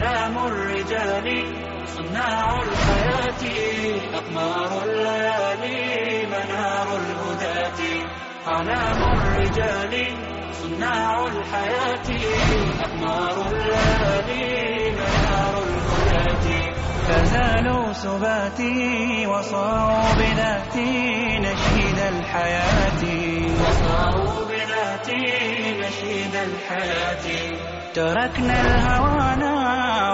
علام الرجال صناع الحياة أقمار الليالي منار الهداة. علام الرجال صناع الحياة أقمار الليالي منار الهداة. فزالوا سباتي وصاروا بذاتي نشيد الحياة. وصاروا بذاتي نشيد الحياة. تركنا الهوانا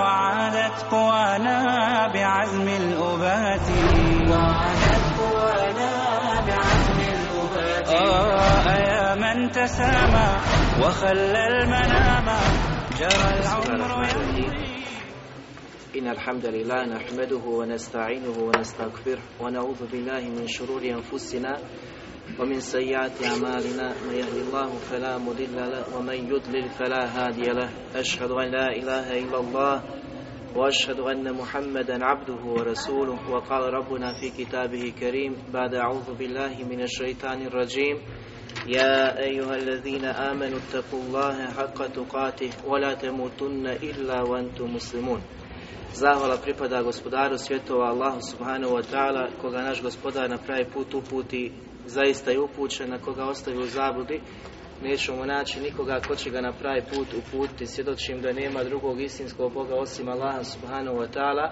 وعادت قوانا بعزم الأبات. وعادت قوانا بعزم الأبات. آه يا من تسامى وخلى المنام جرى العمر يمضي. إن الحمد لله نحمده ونستعينه ونستغفره ونعوذ بالله من شرور أنفسنا ومن سيئات أعمالنا من يهد الله فلا مضل له ومن يضلل فلا هادي له أشهد أن لا إله إلا الله وأشهد أن محمدا عبده ورسوله وقال ربنا في كتابه الكريم بعد أعوذ بالله من الشيطان الرجيم يا أيها الذين آمنوا اتقوا الله حق تقاته ولا تموتن إلا وأنتم مسلمون Zahvala pripada gospodaru svjetova Allahu subhanahu wa ta'ala koga naš gospodar na pravi put uputi zaista je upućen, a koga ostavi u zabludi nećemo naći nikoga ko će ga na pravi put uputiti svjedočim da nema drugog istinskog Boga osim Allaha subhanahu wa ta'ala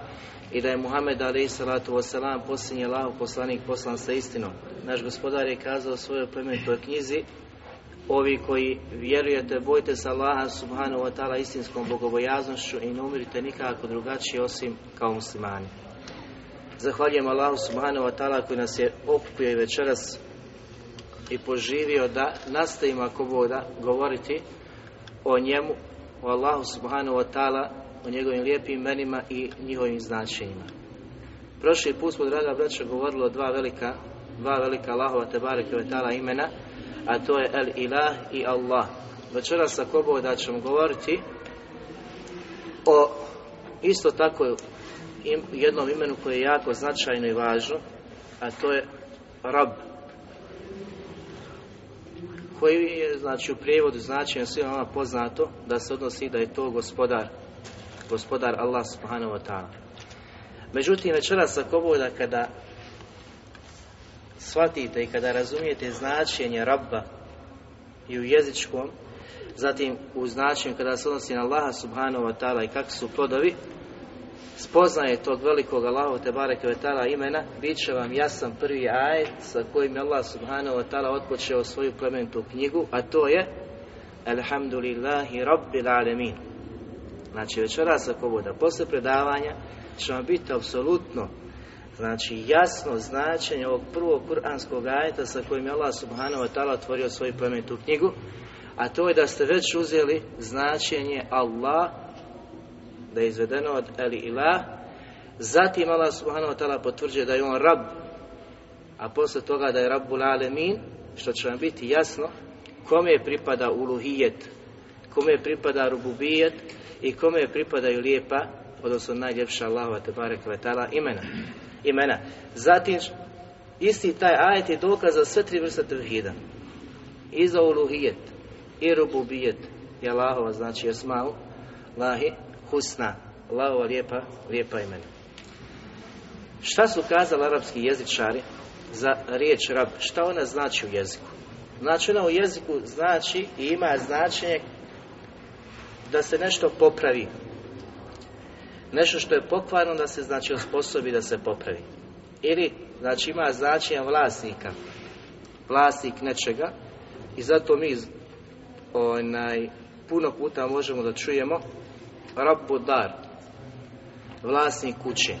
i da je Muhammed alaih salatu wasalam posljednji Allahu poslanik poslan sa istinom. Naš gospodar je kazao u svojoj plemenitoj knjizi Ovi koji vjerujete, bojte se Allaha subhanahu wa ta'ala istinskom bogobojaznošću i ne umirite nikako drugačije osim kao muslimani. Zahvaljujem Allahu subhanahu wa ta'ala koji nas je okupio i večeras i poživio da nastavimo ako boda govoriti o njemu, o Allahu subhanahu wa ta'ala, o njegovim lijepim imenima i njihovim značenjima. Prošli put smo, draga braća, govorili o dva velika, dva velika Allahova tebareke ta'ala imena, a to je El Ilah i Allah. Večeras ako boda ćemo govoriti o isto tako jednom imenu koje je jako značajno i važno, a to je Rab. Koji je, znači, u prijevodu značenja svima vama poznato da se odnosi da je to gospodar, gospodar Allah subhanahu wa ta'ala. Međutim, večeras ako boda kada shvatite i kada razumijete značenje Rabba i u jezičkom, zatim u značenju kada se odnosi na Allaha subhanahu wa ta'ala i kakvi su plodovi, spoznaje tog velikog Allahu te bareke imena, bit će vam jasan prvi ajet sa kojim je Allah subhanahu wa ta'ala otpočeo svoju plementu knjigu, a to je Alhamdulillahi Rabbil Alamin. Znači večeras ako bude, posle predavanja će vam biti apsolutno znači jasno značenje ovog prvog kuranskog ajeta sa kojim je Allah subhanahu wa ta'ala otvorio svoju plementu knjigu, a to je da ste već uzeli značenje Allah da je izvedeno od Eli Ilah, zatim Allah subhanahu wa ta'ala potvrđuje da je on Rab, a posle toga da je Rabbul Alemin, što će vam biti jasno, kome pripada uluhijet, kome pripada rububijet i kome pripadaju lijepa, odnosno najljepša Allahova te barek imena. imena. Zatim, isti taj ajet je dokaz za sve tri vrste tevhida. I za uluhijet, i rububijet, i Allahova, znači esmau, lahi, husna, Allahova lijepa, lijepa imena. Šta su kazali arapski jezičari za riječ rab? Šta ona znači u jeziku? Znači ona u jeziku znači i ima značenje da se nešto popravi. Nešto što je pokvarno da se znači osposobi da se popravi. Ili znači ima značenje vlasnika. Vlasnik nečega i zato mi onaj, puno puta možemo da čujemo Rabbu dar, vlasnik kuće.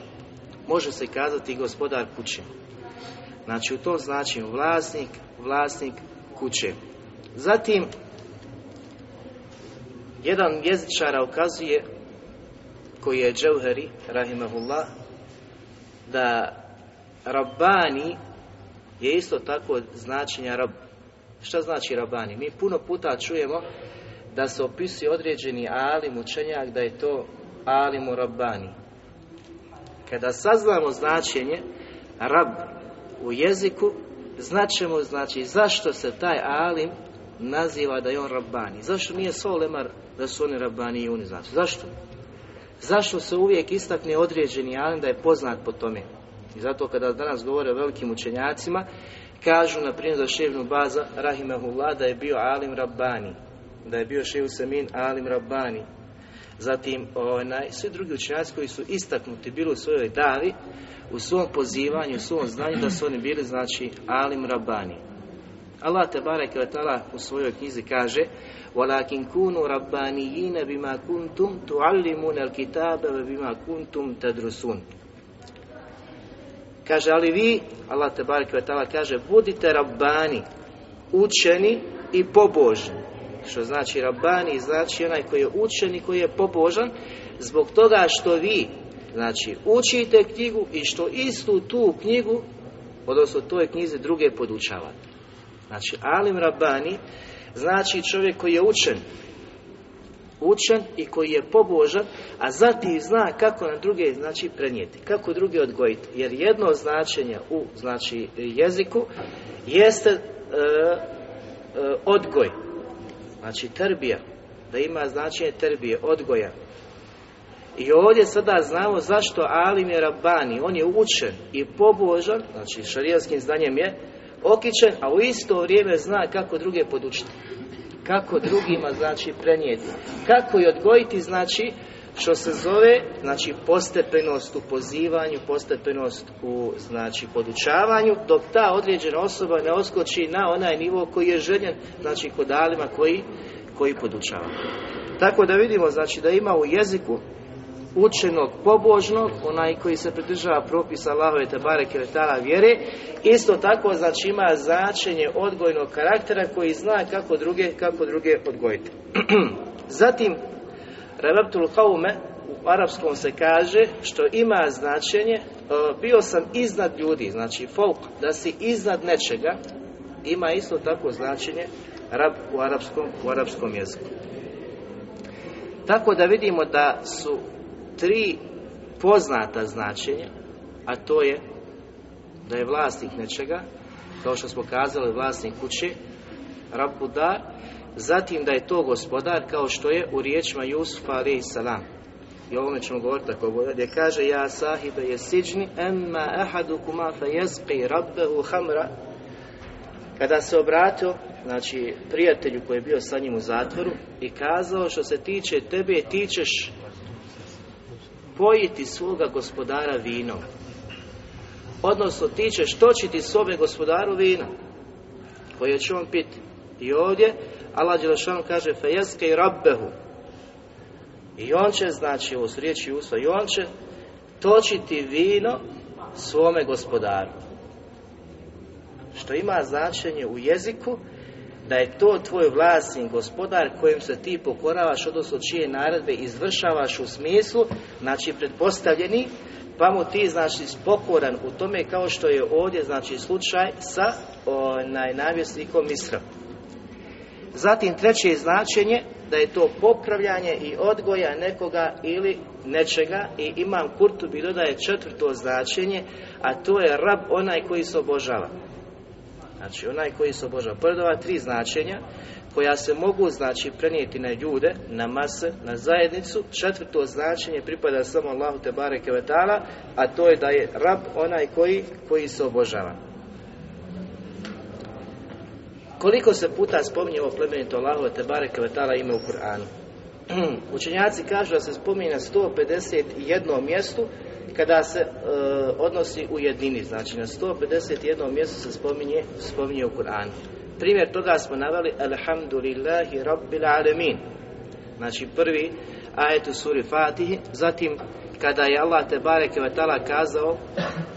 Može se kazati gospodar kuće. Znači u tom značenju vlasnik, vlasnik kuće. Zatim, jedan jezičara ukazuje, koji je Džauheri, rahimahullah, da Rabbani je isto tako značenja Rab. Šta znači Rabbani? Mi puno puta čujemo da se opisuje određeni alim učenjak da je to alimu Rabbani. Kada saznamo značenje Rab u jeziku, značemo znači zašto se taj alim naziva da je on Rabbani. Zašto nije Solemar da su oni Rabbani i oni znači? Zašto? Zašto se uvijek istakne određeni alim da je poznat po tome? I zato kada danas govore o velikim učenjacima, kažu na primjer za Ševnu Baza, Rahimahullah, da je bio alim Rabbani, da je bio Ševu Semin alim Rabbani. Zatim, onaj, svi drugi učenjaci koji su istaknuti bili u svojoj davi, u svom pozivanju, u svom znanju, da su oni bili, znači, alim Rabbani. Allah te barek u svojoj knjizi kaže وَلَكِنْ كُونُوا رَبَّانِيِّينَ بِمَا كُنْتُمْ تُعَلِّمُونَ الْكِتَابَ وَبِمَا كُنْتُمْ تَدْرُسُونَ Kaže, ali vi, Allah te barek kaže, budite rabbani, učeni i pobožni. Što znači rabbani, znači onaj koji je učen i koji je pobožan, zbog toga što vi, znači, učite knjigu i što istu tu knjigu, odnosno toj knjizi druge podučavate. Znači, alim rabbani znači čovjek koji je učen, učen i koji je pobožan, a zatim zna kako na druge znači prenijeti, kako druge odgojiti. Jer jedno značenje u znači jeziku jeste e, e, odgoj, znači terbija, da ima značenje terbije, odgoja. I ovdje sada znamo zašto Alim je Rabbani, on je učen i pobožan, znači šarijaskim znanjem je okičen, a u isto vrijeme zna kako druge podučiti. Kako drugima znači prenijeti. Kako i odgojiti znači što se zove znači postepenost u pozivanju, postepenost u znači podučavanju, dok ta određena osoba ne oskoči na onaj nivo koji je željen, znači kod alima koji, koji podučava. Tako da vidimo znači da ima u jeziku učenog, pobožnog, onaj koji se pridržava propisa Allahove te bareke vjere, isto tako znači ima značenje odgojnog karaktera koji zna kako druge, kako druge odgojiti. Zatim, Rebabtul Kaume u arapskom se kaže što ima značenje e, bio sam iznad ljudi, znači folk, da si iznad nečega, ima isto tako značenje rab u arapskom, u arapskom jeziku. Tako da vidimo da su tri poznata značenja, a to je da je vlasnik nečega, kao što smo kazali vlasnik kuće, Rabudar, zatim da je to gospodar kao što je u riječima Jusufa alaih salam. I ovome ćemo govoriti tako gdje kaže Ja sahibe je siđni emma ahadukuma fa jezqi rabbehu hamra kada se obratio znači prijatelju koji je bio sa njim u zatvoru i kazao što se tiče tebe ti ćeš pojiti svoga gospodara vinom. Odnosno, ti ćeš točiti svome gospodaru vina koje će on piti. I ovdje Allah Đelešanu kaže fejeske i rabbehu. I on će, znači, ovo su riječi usta, i on će točiti vino svome gospodaru. Što ima značenje u jeziku da je to tvoj vlasnik, gospodar kojem se ti pokoravaš, odnosno čije naredbe izvršavaš u smislu, znači pretpostavljeni, pa mu ti znači pokoran u tome kao što je ovdje znači slučaj sa onaj navjesnikom Isra. Zatim treće značenje da je to popravljanje i odgoja nekoga ili nečega i imam Kurtubi dodaje četvrto značenje, a to je rab onaj koji se obožava. Znači onaj koji se obožava. Pored ova tri značenja koja se mogu znači prenijeti na ljude, na mase, na zajednicu, četvrto značenje pripada samo Allahu te bareke a to je da je rab onaj koji, koji se obožava. Koliko se puta spominje ovo plemenito Allahu te bareke ime u Kur'anu? Učenjaci kažu da se spominje na 151 mjestu kada se e, odnosi u jedini, znači na 151 mjestu se spominje, spominje u Kur'anu. Primjer toga smo naveli Alhamdulillahi Rabbil Alemin. Znači prvi ajet u suri Fatihi, zatim kada je Allah te bareke kazao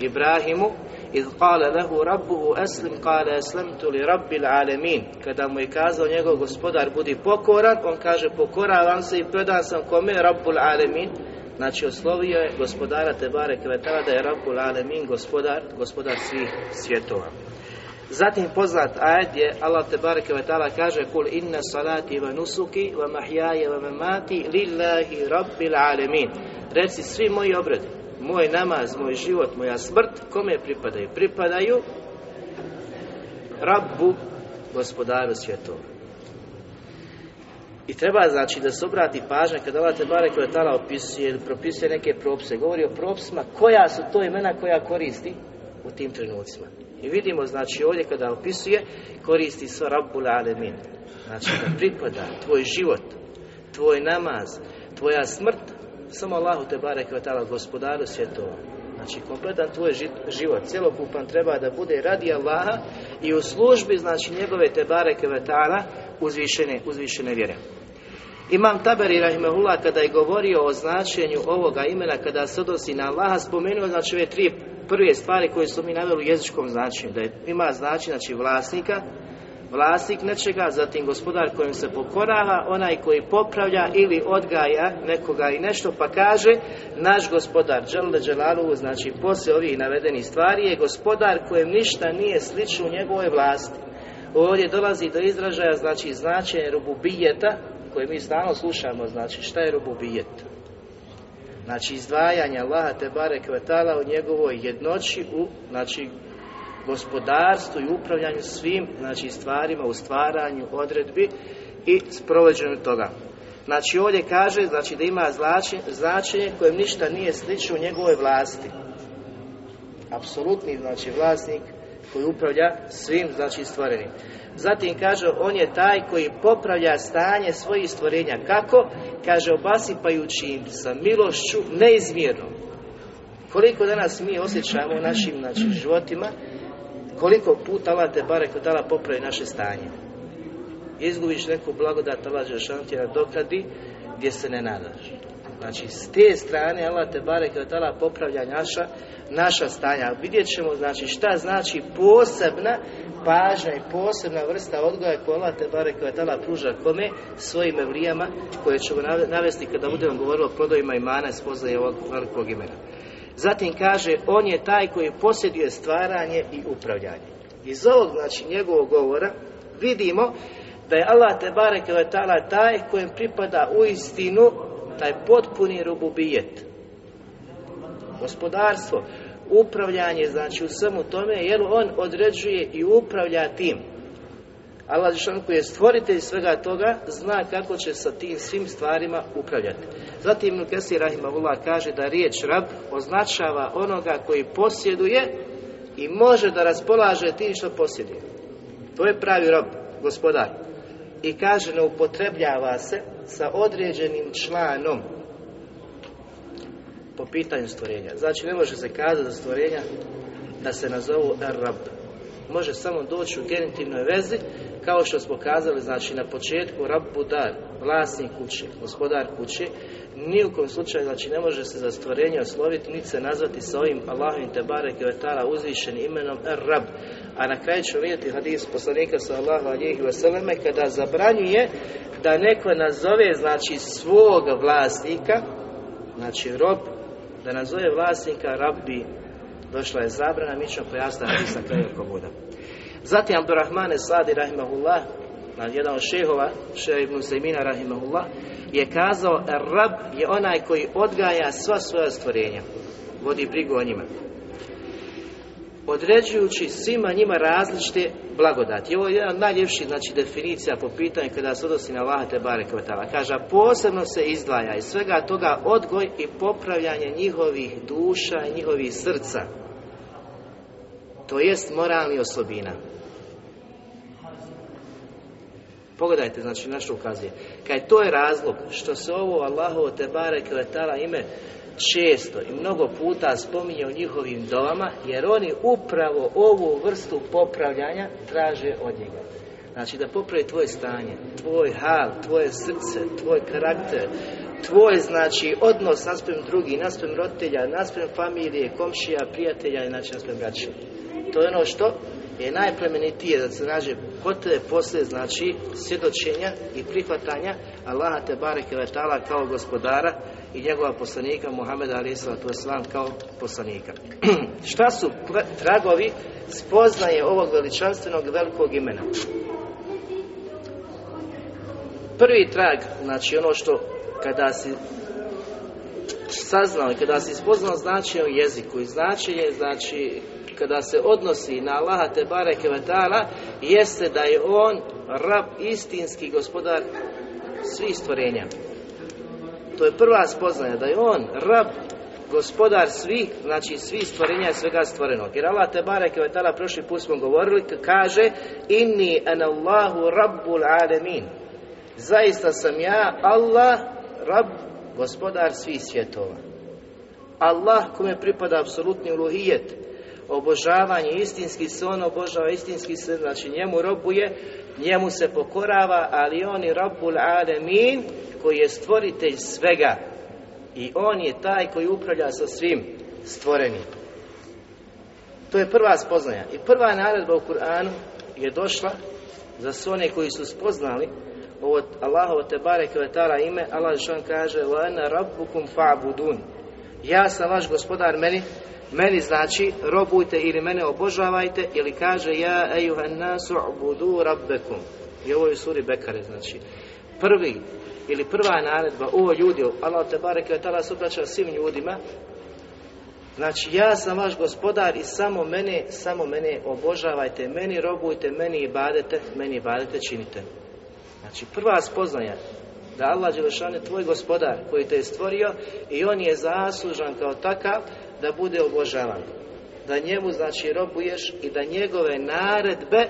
Ibrahimu iz qala lahu rabbuhu aslim qala aslamtu li rabbil alamin kada mu je kazao njegov gospodar budi pokoran on kaže pokoravam se i predan sam kome rabbul alamin Znači oslovio je gospodara Tebare Kvetala da je Rabbul Alemin gospodar, gospodar svih svjetova. Zatim poznat ajed je Allah Tebare Kvetala kaže Kul inna salati wa nusuki wa mahjaje wa mamati lillahi Rabbil Alemin. Reci svi moji obredi, moj namaz, moj život, moja smrt, kome pripadaju? Pripadaju Rabbu, gospodaru svjetova. I treba znači da se obrati pažnja kada Allah te barek tala opisuje ili propisuje neke propise, govori o propisima koja su to imena koja koristi u tim trenucima. I vidimo znači ovdje kada opisuje koristi sva Rabbul Alemin. Znači da pripada tvoj život, tvoj namaz, tvoja smrt samo Allahu te barek tala gospodaru svjetova. Znači kompletan tvoj život, cjelokupan treba da bude radi Allaha i u službi znači njegove te bareke ta'ala uzvišene, uzvišene vjere. Imam Taberi Rahimahullah kada je govorio o značenju ovoga imena kada se odnosi na Allaha spomenuo znači ove tri prve stvari koje su mi naveli u jezičkom značenju da je, ima znači znači vlasnika vlasnik nečega, zatim gospodar kojim se pokorava, onaj koji popravlja ili odgaja nekoga i nešto, pa kaže naš gospodar, Đalde Đelalu, znači poslije ovih navedenih stvari je gospodar kojem ništa nije slično u njegovoj vlasti. Ovdje dolazi do izražaja, znači značenje rububijeta, koje mi stalno slušamo, znači šta je rububijet? Znači izdvajanje Allaha te bare kvetala u njegovoj jednoći u, znači gospodarstvu i upravljanju svim znači stvarima u stvaranju odredbi i sprovođenju toga. Znači ovdje kaže znači da ima značenje, kojem ništa nije slično u njegovoj vlasti. Apsolutni znači vlasnik koji upravlja svim znači stvorenim. Zatim kaže on je taj koji popravlja stanje svojih stvorenja. Kako? Kaže obasipajući im sa milošću neizmjernom. Koliko danas mi osjećamo u našim znači, životima koliko puta Allah te barek dala popravi naše stanje. Izgubiš neku blagodat Allah Žešantija dokadi gdje se ne nadaš. Znači, s te strane Allah te barek dala popravlja naša, naša stanja. Vidjet ćemo, znači, šta znači posebna pažnja i posebna vrsta odgoja koja Allah te barek dala pruža kome svojim evlijama koje ćemo navesti kada budemo govorili o plodovima imana spoznaje ovog velikog imena. Zatim kaže, on je taj koji posjeduje stvaranje i upravljanje. Iz ovog, znači, njegovog govora vidimo da je Allah te bareke taj kojem pripada u istinu taj potpuni rububijet. Gospodarstvo, upravljanje, znači u svemu tome, jer on određuje i upravlja tim. Allah koji je stvoritelj svega toga, zna kako će sa tim svim stvarima upravljati. Zatim Ibn Kesir Rahimahullah kaže da riječ rab označava onoga koji posjeduje i može da raspolaže tim što posjeduje. To je pravi rob, gospodar. I kaže ne upotrebljava se sa određenim članom po pitanju stvorenja. Znači ne može se kazati za stvorenja da se nazovu rab. Može samo doći u genitivnoj vezi kao što smo kazali, znači na početku Rabbu dar, vlasnik kuće, gospodar kuće, ni u slučaju, znači ne može se za stvorenje osloviti, niti se nazvati sa ovim Allahovim Tebare Kvetala uzvišenim imenom Er-Rab. A na kraju ćemo vidjeti hadis poslanika sallahu alihi vseleme kada zabranjuje da neko nazove znači svog vlasnika, znači rob, da nazove vlasnika rabbi, došla je zabrana, mi ćemo pojasniti hadis na kraju kobuda. Zatim Abdurrahmane Sadi rahimahullah, jedan od šehova, šeha ibn Sejmina rahimahullah, je kazao Rab je onaj koji odgaja sva svoja stvorenja, vodi brigu o njima. Određujući svima njima različite blagodati. Ovo je jedna od najljepših znači, definicija po pitanju kada se odnosi na Allah te bare Kaže, posebno se izdvaja iz svega toga odgoj i popravljanje njihovih duša i njihovih srca. To jest moralni osobina. Pogledajte, znači, našto ukazuje. Kaj to je razlog što se ovo Allahovo te barek ime često i mnogo puta spominje u njihovim dovama, jer oni upravo ovu vrstu popravljanja traže od njega. Znači da popravi tvoje stanje, tvoj hal, tvoje srce, tvoj karakter, tvoj znači odnos naspram drugih, naspram roditelja, naspram familije, komšija, prijatelja i znači naspram braća. To je ono što je najplemenitije da se nađe kod tebe poslije znači svjedočenja i prihvatanja Allaha te bareke kao gospodara i njegova poslanika Muhameda alaihi kao poslanika. Šta su tragovi spoznaje ovog veličanstvenog velikog imena? Prvi trag, znači ono što kada si saznao i kada si spoznao značenje u jeziku i značenje znači kada se odnosi na Allaha te bareke jeste da je on rab istinski gospodar svih stvorenja. To je prva spoznaja, da je on rab, gospodar svih, znači svih stvorenja i svega stvorenog. Jer Allah te barek je tala prošli put smo govorili, kaže Inni an Allahu rabbul alemin. Zaista sam ja, Allah, rab, gospodar svih svjetova. Allah kome pripada apsolutni uluhijet, obožavanje, istinski se on obožava, istinski se, znači njemu robuje, njemu se pokorava, ali on je Rabbul Alemin, koji je stvoritelj svega. I on je taj koji upravlja sa svim stvorenim. To je prva spoznaja. I prva naredba u Kur'anu je došla za sve one koji su spoznali ovo Allahovo te bareke ime, Allah kaže ana rabbukum fa'budun. Ja sam vaš gospodar, meni meni znači robujte ili mene obožavajte ili kaže ja ejuhan nasu rabbekum. I ovo je suri Bekare znači. Prvi ili prva naredba ovo ljudi Allah te bareke tala se svim ljudima. Znači ja sam vaš gospodar i samo mene samo mene obožavajte. Meni robujte meni i badete meni i badete činite. Znači prva spoznaja da Allah Đelešan je tvoj gospodar koji te je stvorio i on je zaslužan kao takav da bude obožavan. Da njemu znači robuješ i da njegove naredbe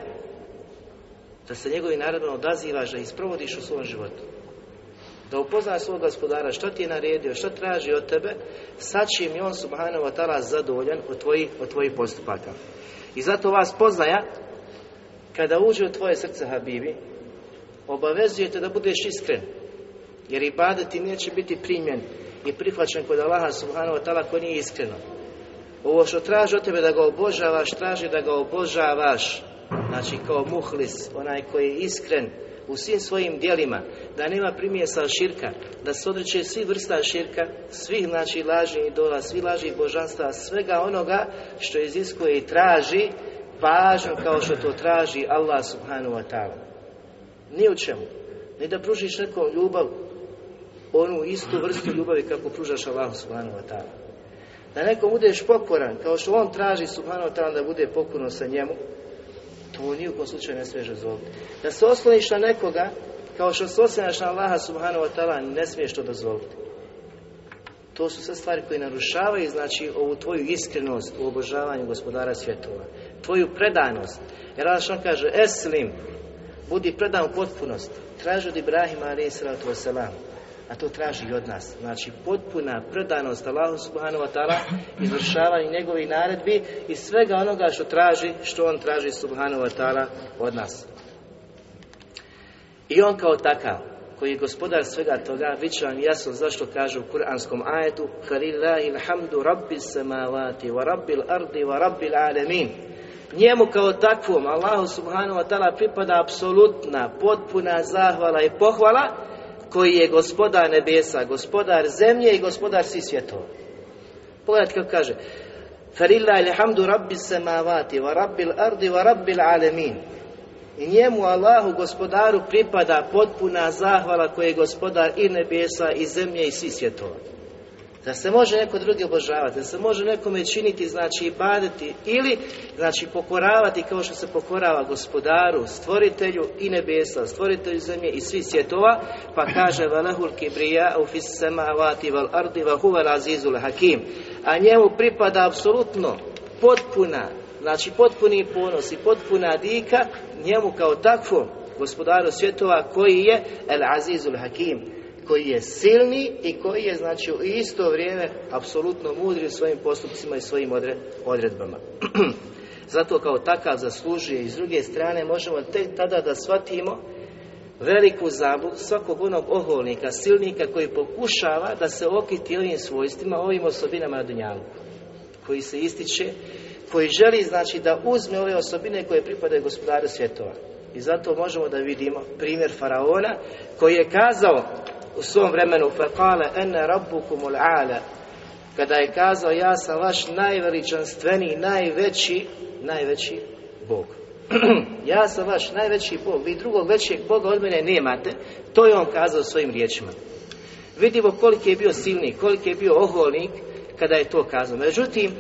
da se njegovi naredbama odazivaš, da isprovodiš u svom životu. Da upoznaš svog gospodara što ti je naredio, što traži od tebe, sad čim je on subhanahu wa ta'ala zadovoljan od tvojih, od tvojih postupaka. I zato vas poznaja, kada uđe u tvoje srce Habibi, obavezujete da budeš iskren. Jer i ti neće biti primjen i prihvaćen kod Allaha subhanahu wa ta'ala ko nije iskreno. Ovo što traži od tebe da ga obožavaš, traži da ga obožavaš, znači kao muhlis, onaj koji je iskren u svim svojim dijelima, da nema primjesa širka, da se odreće svi vrsta širka, svih znači lažnih idola, svi lažnih božanstva, svega onoga što iziskuje i traži važno kao što to traži Allah subhanahu wa ta'ala. Ni u čemu. Ni da pružiš nekom ljubav onu istu vrstu ljubavi kako pružaš Allahu subhanahu wa ta'ala. Da nekom budeš pokoran, kao što on traži subhanahu wa ta'ala da bude pokorno sa njemu, to u slučaju ne smiješ dozvoliti. Da se osloniš na nekoga, kao što se osloniš na Allaha subhanahu wa ta'ala, ne smiješ to dozvoliti. To su sve stvari koje narušavaju, znači, ovu tvoju iskrenost u obožavanju gospodara svjetova. Tvoju predanost. Jer Allah kaže, eslim, budi predan u potpunosti. Traži od Ibrahima, sallatu wasalam a to traži od nas. Znači potpuna predanost Allahu subhanahu wa ta'ala, izvršavanje njegovih naredbi i svega onoga što traži, što on traži subhanahu wa ta'ala od nas. I on kao takav, koji je gospodar svega toga, bit će vam jasno zašto kaže u kuranskom ajetu alhamdu rabbil samavati wa rabbil ardi wa rabbil alemin. Njemu kao takvom, Allahu subhanahu wa ta'ala pripada apsolutna, potpuna zahvala i pohvala koji je gospodar nebesa, gospodar zemlje i gospodar svih svjetova. Pogledajte kako kaže. Farilla ilhamdu rabbi samavati wa rabbil ardi wa rabbil alemin. I njemu Allahu gospodaru pripada potpuna zahvala koji je gospodar i nebesa i zemlje i svih svjetova. Da se može neko drugi obožavati, da se može nekome činiti, znači i baditi ili znači pokoravati kao što se pokorava gospodaru, stvoritelju i nebesa, stvoritelju zemlje i svih svjetova, pa kaže velehul kibrija u fis samavati val ardi huwa azizul hakim. A njemu pripada apsolutno potpuna, znači potpuni ponos i potpuna dika njemu kao takvom gospodaru svjetova koji je el azizul hakim koji je silni i koji je znači u isto vrijeme apsolutno mudri u svojim postupcima i svojim odredbama. Zato kao takav zaslužuje i s druge strane možemo tek tada da shvatimo veliku zabludu svakog onog oholnika, silnika koji pokušava da se okiti ovim svojstvima, ovim osobinama na dunjalu, koji se ističe, koji želi znači da uzme ove osobine koje pripadaju gospodaru svjetova. I zato možemo da vidimo primjer faraona koji je kazao u svom vremenu faqala ene rabbukumul ala kada je kazao ja sam vaš najveličanstveniji, najveći, najveći Bog. ja sam vaš najveći Bog, vi drugog većeg Boga od mene nemate, to je on kazao svojim riječima. Vidimo koliki je bio silnik, koliki je bio oholnik kada je to kazao. Međutim,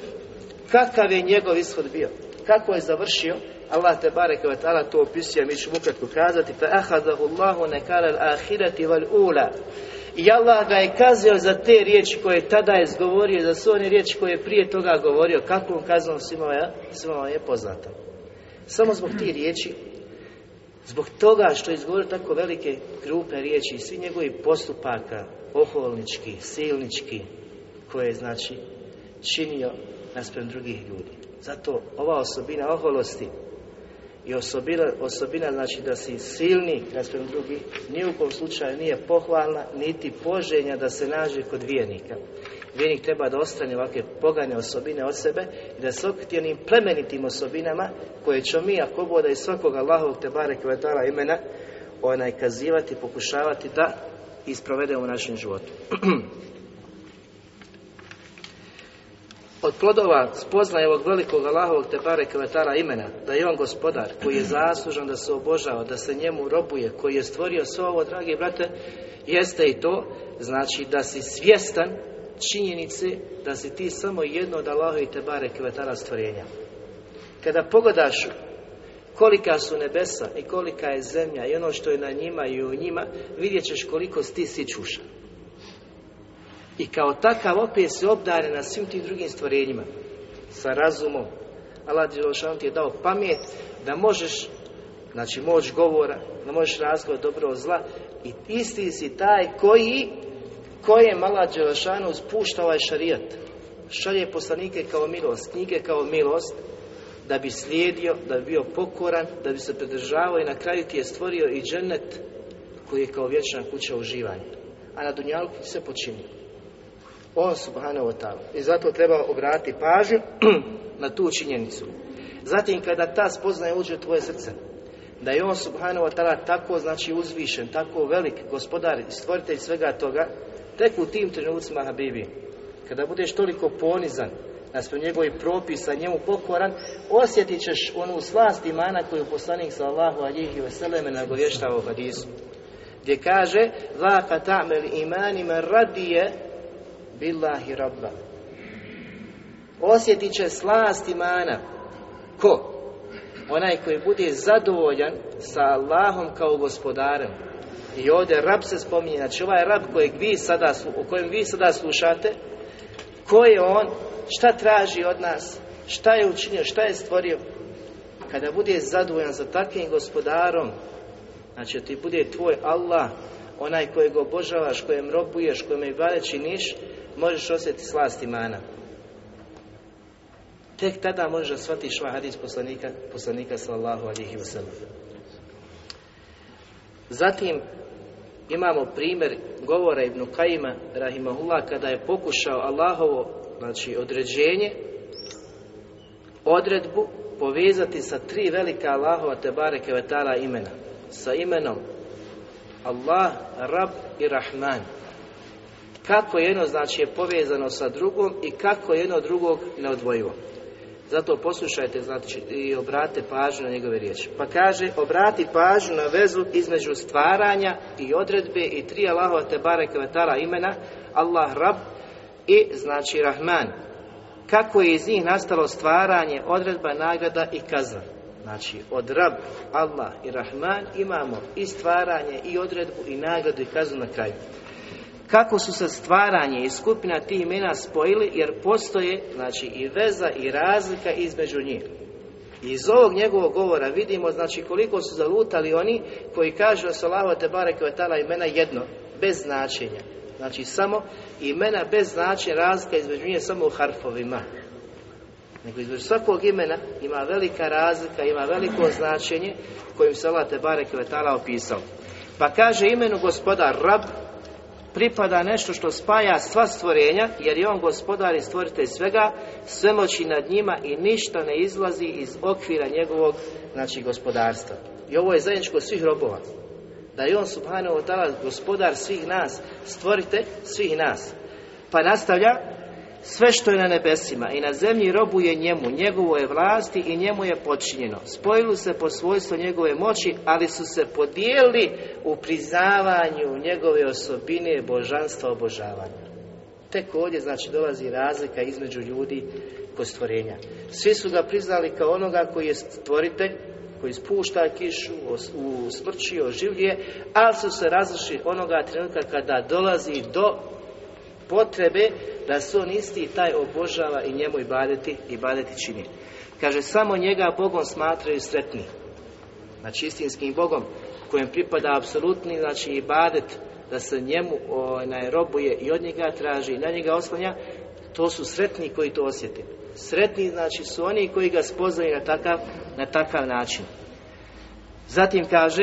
kakav je njegov ishod bio? Kako je završio, Allah te barek ve ta'ala to opisuje, mi ćemo ukratko kazati, fa ahadahu Allahu nekala al-ahirati wal ula. I Allah ga je kazio za te riječi koje tada je izgovorio, za sve one riječi koje je prije toga govorio, kakvom kaznom svima je, svima je poznata. Samo zbog tih riječi, zbog toga što je izgovorio tako velike grupe riječi svi njegovi postupaka, oholnički, silnički, koje je znači činio naspram drugih ljudi. Zato ova osobina oholosti i osobina, osobina znači da si silni naspram drugih ni u kom slučaju nije pohvalna niti poženja da se nađe kod vijenika. Vijenik treba da ostane ovakve pogane osobine od sebe i da se okriti onim plemenitim osobinama koje ćemo mi ako boda iz svakog Allahovog te barek vetala imena onaj kazivati, pokušavati da isprovedemo u našem životu. Od plodova spoznaje ovog velikog Allahovog te barek vetala imena, da je on gospodar koji je zaslužan da se obožava, da se njemu robuje, koji je stvorio sve ovo, dragi brate, jeste i to, znači da si svjestan činjenice da si ti samo jedno od Allahovi te barek vetala stvorenja. Kada pogledaš kolika su nebesa i kolika je zemlja i ono što je na njima i u njima, vidjet ćeš koliko si ti. I kao takav opet se obdare na svim tim drugim stvorenjima. Sa razumom. Allah ti je dao pamet da možeš, znači moć govora, da možeš razgovor dobro zla i isti si taj koji kojem Allah Đelešanu spušta ovaj šarijat. Šalje poslanike kao milost, knjige kao milost, da bi slijedio, da bi bio pokoran, da bi se pridržavao i na kraju ti je stvorio i džennet koji je kao vječna kuća uživanja. A na Dunjalku se počinio. On subhanahu wa ta'ala. I zato treba obratiti pažnju na tu činjenicu. Zatim kada ta spoznaje uđe u tvoje srce, da je on subhanahu wa ta'ala tako znači uzvišen, tako velik gospodar i stvoritelj svega toga, tek u tim trenucima Habibi, kada budeš toliko ponizan, naspram njegovih propisa, njemu pokoran, osjetit ćeš onu slast imana koju poslanik sallahu alihi vseleme nagovještava u hadisu. Gdje kaže, Vaka ta'mel imanima radije billahi rabba. Osjetit će slast imana. Ko? Onaj koji bude zadovoljan sa Allahom kao gospodarem. I ovdje rab se spominje, znači ovaj rab kojeg vi sada, o kojem vi sada slušate, ko je on, šta traži od nas, šta je učinio, šta je stvorio. Kada bude zadovoljan za takvim gospodarom, znači ti bude tvoj Allah, onaj kojeg obožavaš, kojem robuješ, kojem i bade činiš, možeš osjetiti slast imana. Tek tada možeš da shvatiš ovaj hadis poslanika, poslanika sallallahu alihi wasallam. Zatim imamo primjer govora Ibn Kajima rahimahullah kada je pokušao Allahovo znači određenje odredbu povezati sa tri velika Allahova te bareke vetala imena sa imenom Allah, Rab i Rahman kako jedno znači je povezano sa drugom i kako jedno drugog neodvojivo. Zato poslušajte znači, i obrate pažnju na njegove riječi. Pa kaže, obrati pažnju na vezu između stvaranja i odredbe i tri Allahova te imena Allah Rab i znači Rahman. Kako je iz njih nastalo stvaranje, odredba, nagrada i kazna. Znači, od Rab, Allah i Rahman imamo i stvaranje, i odredbu, i nagradu, i kaznu na kraju kako su se stvaranje i skupina tih imena spojili, jer postoje znači i veza i razlika između njih. Iz ovog njegovog govora vidimo znači koliko su zalutali oni koji kažu da su Allah te bareke imena jedno, bez značenja. Znači samo imena bez značenja, razlika između njih samo u harfovima. Nego između svakog imena ima velika razlika, ima veliko značenje kojim se Allah te bareke opisao. Pa kaže imenu gospodar Rab, pripada nešto što spaja sva stvorenja, jer je on gospodar i stvoritelj svega, svemoći nad njima i ništa ne izlazi iz okvira njegovog, znači, gospodarstva. I ovo je zajedničko svih robova. Da je on, subhanahu wa ta'ala, gospodar svih nas, stvorite svih nas. Pa nastavlja, sve što je na nebesima i na zemlji robuje njemu, njegovo je vlasti i njemu je počinjeno. Spojili se po svojstvu njegove moći, ali su se podijelili u priznavanju njegove osobine božanstva obožavanja. Tek ovdje znači dolazi razlika između ljudi kod stvorenja. Svi su ga priznali kao onoga koji je stvoritelj, koji spušta kišu, usmrći, oživljuje, ali su se različili onoga trenutka kada dolazi do potrebe da se on isti taj obožava i njemu i badeti i badeti čini. Kaže, samo njega Bogom smatraju sretni. Znači istinskim Bogom kojem pripada apsolutni, znači i badet da se njemu onaj, robuje i od njega traži i na njega oslanja, to su sretni koji to osjete. Sretni znači su oni koji ga spoznaju na takav, na takav način. Zatim kaže,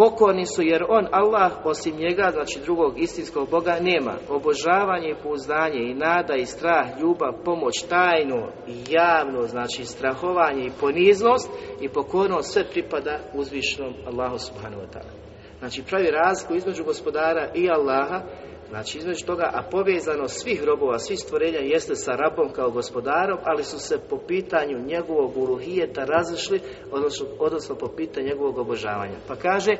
pokorni su jer on, Allah, osim njega, znači drugog istinskog Boga, nema. Obožavanje i pouzdanje i nada i strah, ljubav, pomoć, tajno i javno, znači strahovanje i poniznost i pokornost sve pripada uzvišnom Allahu subhanahu wa ta'ala. Znači pravi razliku između gospodara i Allaha Znači između toga, a povezano svih robova, svih stvorenja jeste sa rabom kao gospodarom, ali su se po pitanju njegovog uruhijeta razišli, odnosno, odnosno po pitanju njegovog obožavanja. Pa kaže,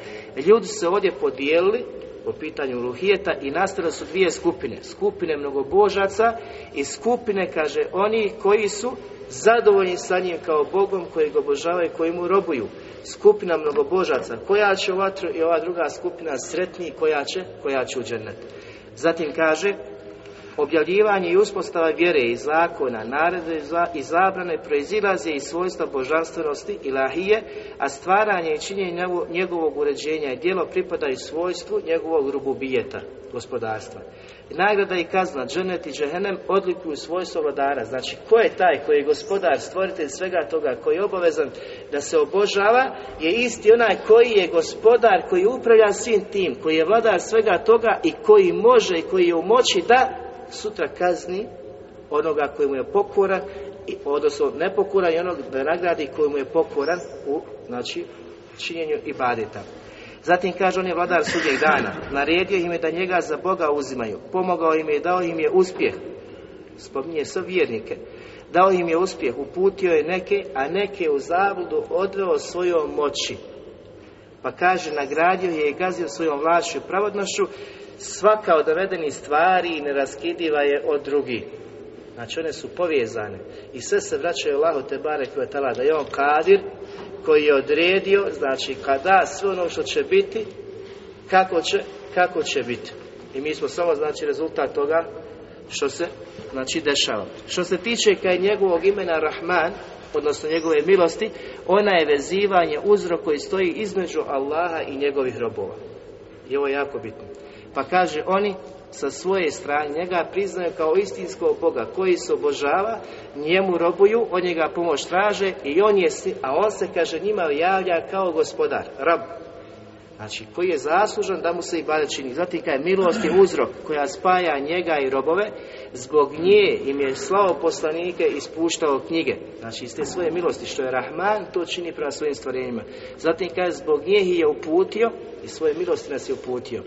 ljudi se ovdje podijelili po pitanju uruhijeta i nastale su dvije skupine. Skupine mnogobožaca i skupine, kaže, oni koji su zadovoljni sa njim kao Bogom, koji ga obožavaju, koji mu robuju. Skupina mnogobožaca, koja će u vatru i ova druga skupina sretniji, koja će, koja će u Zatim kaže, objavljivanje i uspostava vjere i zakona, narede i zabrane proizilaze iz svojstva božanstvenosti i lahije, a stvaranje i činjenje njegovog uređenja i djelo pripadaju svojstvu njegovog rububijeta, gospodarstva. I nagrada i kazna, dženet i džehenem odlikuju svojstvo vladara. Znači, ko je taj koji je gospodar, stvoritelj svega toga, koji je obavezan da se obožava, je isti onaj koji je gospodar, koji upravlja svim tim, koji je vladar svega toga i koji može i koji je u moći da sutra kazni onoga koji mu je pokoran, odnosno nepokoran i onog da nagradi koji mu je pokoran u znači, činjenju i badeta. Zatim kaže on je vladar sudnjeg dana. Naredio im je da njega za Boga uzimaju. Pomogao im je i dao im je uspjeh. Spominje sve vjernike. Dao im je uspjeh, uputio je neke, a neke u zabludu odveo svojom moći. Pa kaže, nagradio je i gazio svojom vlašću i pravodnošću, svaka od navedenih stvari neraskidiva je od drugih. Znači one su povezane i sve se vraćaju Allahu te bare tala da je on kadir koji je odredio, znači kada sve ono što će biti, kako će, kako će biti. I mi smo samo znači rezultat toga što se znači dešava. Što se tiče kaj njegovog imena Rahman, odnosno njegove milosti, ona je vezivanje uzrok koji stoji između Allaha i njegovih robova. I ovo je jako bitno. Pa kaže oni sa svoje strane njega priznaju kao istinskog Boga koji se obožava, njemu robuju, od njega pomoć traže i on je, a on se kaže njima javlja kao gospodar, rab. Znači, koji je zaslužan da mu se i bade čini. Zatim je milost je uzrok koja spaja njega i robove, zbog nje im je slao poslanike i spuštao knjige. Znači, iz te svoje milosti, što je Rahman, to čini prema svojim stvorenjima. Zatim kaže, zbog nje je uputio i svoje milosti nas je uputio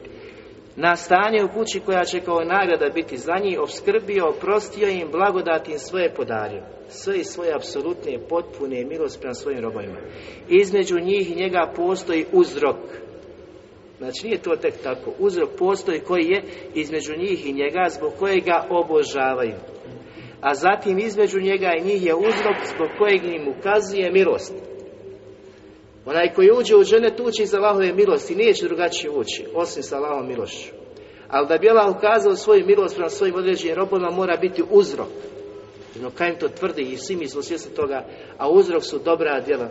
na stanje u kući koja će kao nagrada biti za njih, obskrbio, oprostio im, blagodatim svoje podario. Sve i svoje apsolutne, potpune milost prema svojim robovima. Između njih i njega postoji uzrok. Znači nije to tek tako. Uzrok postoji koji je između njih i njega zbog kojeg ga obožavaju. A zatim između njega i njih je uzrok zbog kojeg im ukazuje milost. Onaj koji uđe u žene tući za Allahove milosti, neće drugačije ući, osim sa Allahovom milošću. Ali da bi Allah ukazao svoju milost prema svojim određenim robovima mora biti uzrok. No im to tvrdi i svi mi smo svjesni toga, a uzrok su dobra djela.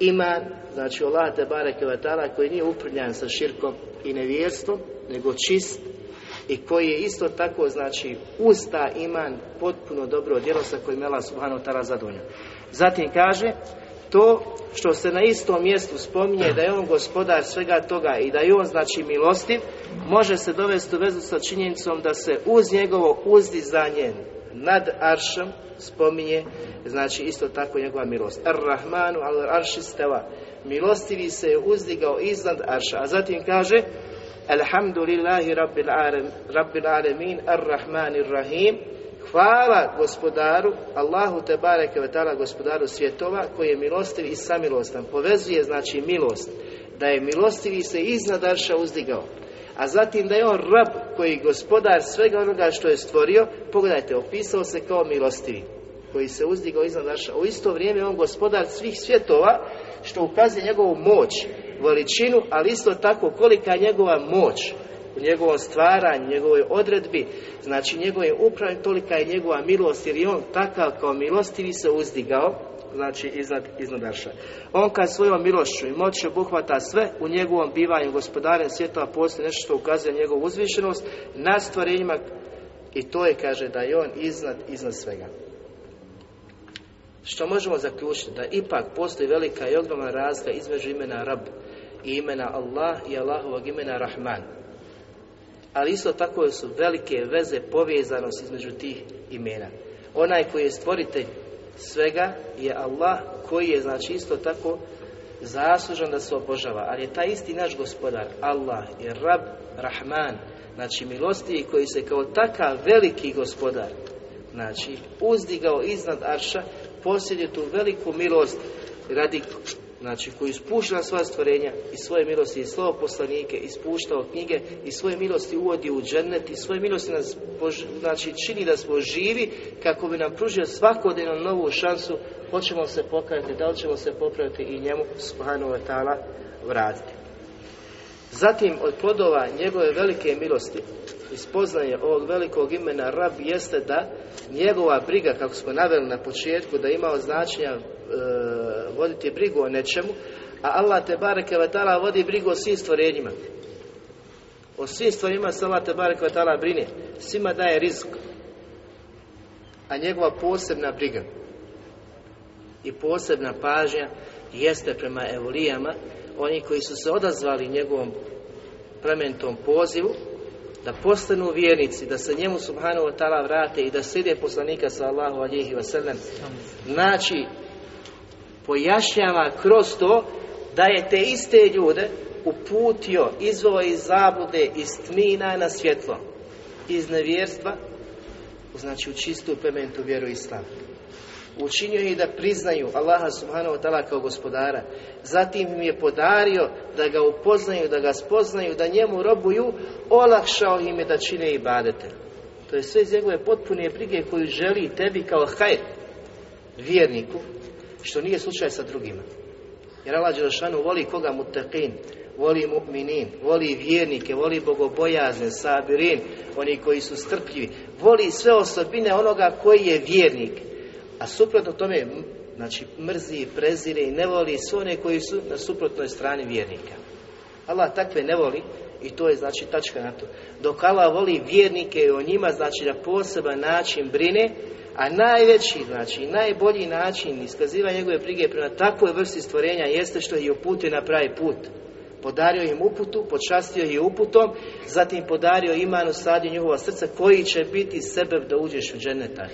Iman, znači Allah te bareke koji nije uprljan sa širkom i nevjerstvom, nego čist i koji je isto tako, znači, usta iman potpuno dobro djelo sa kojim Allah subhanahu ta'ala zadovoljan. Zatim kaže, to što se na istom mjestu spominje da je on gospodar svega toga i da je on znači milostiv, može se dovesti u vezu sa činjenicom da se uz njegovo uzdizanje nad aršom spominje, znači isto tako njegova milost. Ar-Rahmanu al-Arši steva. Milostivi se je uzdigao iznad arša. A zatim kaže Alhamdulillahi Rabbil Alemin Ar-Rahmanir Rahim Hvala gospodaru, Allahu te bareke vetala gospodaru svjetova koji je milostiv i samilostan. Povezuje znači milost, da je milostiv i se iznad Arša uzdigao. a zatim da je on rab koji je gospodar svega onoga što je stvorio, pogledajte, opisao se kao milostivi, koji se uzdigao iznad naša. U isto vrijeme on gospodar svih svjetova, što ukazuje njegovu moć, veličinu, ali isto tako kolika je njegova moć u njegovom stvaranju, njegovoj odredbi, znači njegove upravi, tolika je njegova milost, jer je on takav kao milostivi se uzdigao, znači iznad, iznad Arša. On kad svojom milošću i moći obuhvata sve, u njegovom bivanju gospodarem svjetova postoji nešto što ukazuje njegovu uzvišenost na stvorenjima i to je, kaže, da je on iznad, iznad svega. Što možemo zaključiti? Da ipak postoji velika i ogromna razlika između imena Rab i imena Allah i Allahovog imena Rahman. Ali isto tako su velike veze povezanost između tih imena. Onaj koji je stvoritelj svega je Allah koji je znači isto tako zaslužan da se obožava. Ali je taj isti naš gospodar, Allah je Rab Rahman, znači milosti koji se kao takav veliki gospodar, znači uzdigao iznad Arša, posjeduje tu veliku milost radi znači koji ispušta na sva stvorenja i svoje milosti i slovo poslanike, ispuštao knjige i svoje milosti uvodi u džennet i svoje milosti nas znači čini da smo živi kako bi nam pružio svakodnevno novu šansu hoćemo se pokajati, da li ćemo se popraviti i njemu subhanahu wa ta'ala vratiti. Zatim od plodova njegove velike milosti ispoznaje ovog velikog imena Rab jeste da njegova briga, kako smo naveli na početku, da imao značenja e, voditi brigu o nečemu, a Allah te bareke vatala vodi brigu o svim stvorenjima. O svim stvorenjima se Allah te bareke vatala brine. Svima daje rizik. A njegova posebna briga i posebna pažnja jeste prema evolijama, oni koji su se odazvali njegovom plementom pozivu, da postanu vjernici, da se njemu subhanahu wa ta'ala vrate i da slijede poslanika sallahu alihi wa sallam. Znači, pojašnjava kroz to da je te iste ljude uputio, izvao iz zabude, iz tmina na svjetlo, iz nevjerstva, znači u čistu plementu vjeru islam. Učinio ih da priznaju Allaha subhanahu wa ta'ala kao gospodara. Zatim im je podario da ga upoznaju, da ga spoznaju, da njemu robuju, olakšao im je da čine i badete. To je sve iz njegove potpune brige koju želi tebi kao hajr, vjerniku, što nije slučaj sa drugima. Jer Allah Đelšanu voli koga mutaqin, voli mu'minin, voli vjernike, voli bogobojazne, sabirin, oni koji su strpljivi, voli sve osobine onoga koji je vjernik. A suprotno tome, znači mrzi, prezire i ne voli sve one koji su na suprotnoj strani vjernika. Allah takve ne voli i to je znači tačka na to. Dok Allah voli vjernike i o njima znači na poseban način brine, a najveći, znači najbolji način iskazivanja njegove brige prema takvoj vrsti stvorenja jeste što ih uputio na pravi put. Podario im uputu, počastio ih uputom, zatim podario imanu sadio njihova srca koji će biti sebe da uđeš u dženetah.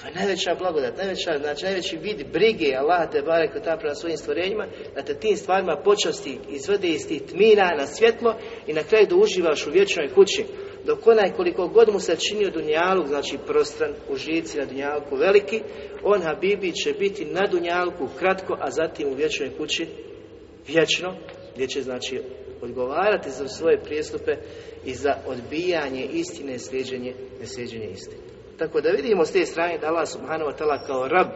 To je najveća blagodat, najveća, znači najveći vid brige Allah te barek ta prema svojim stvorenjima, da te tim stvarima počasti izvede iz tih tmina na svjetlo i na kraju da uživaš u vječnoj kući. Dok onaj koliko god mu se činio dunjaluk, znači prostran, u žici na dunjalku veliki, on Habibi će biti na dunjalku kratko, a zatim u vječnoj kući vječno, gdje će znači odgovarati za svoje prijestupe i za odbijanje istine i slijeđenje, neslijeđenje istine. Tako da vidimo s te strane da Allah subhanahu wa ta'ala kao rab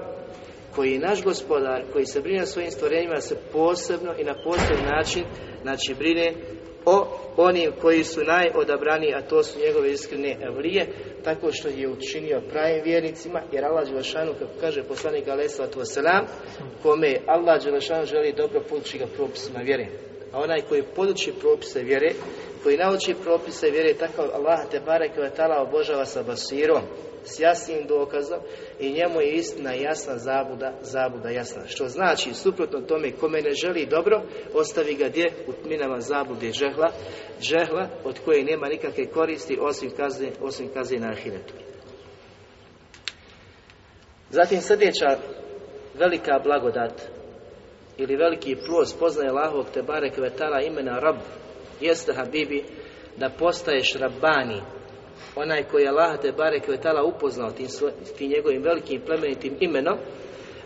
koji je naš gospodar, koji se brine o svojim stvorenjima, se posebno i na poseban način, znači brine o onim koji su najodabraniji, a to su njegove iskrene evlije, tako što je učinio pravim vjernicima, jer Allah Đelešanu, kako kaže poslanik Alesavatu Veselam, kome Allah Đelešanu želi dobro podući ga propisima vjere. A onaj koji poduči propise vjere, koji nauči propise vjere, takav Allah te barek obožava sa basirom, s jasnim dokazom i njemu je istina jasna zabuda, zabuda jasna. Što znači, suprotno tome, kome ne želi dobro, ostavi ga gdje? U tminama zabude džehla, džehla od koje nema nikakve koristi osim kazne, osim kazne na ahiretu. Zatim sljedeća velika blagodat ili veliki plus poznaje Allahovog te barek vetala imena Rab jeste Habibi da postaješ Rabbani onaj koji je Allah te barek vetala upoznao tim, tim njegovim velikim plemenitim imenom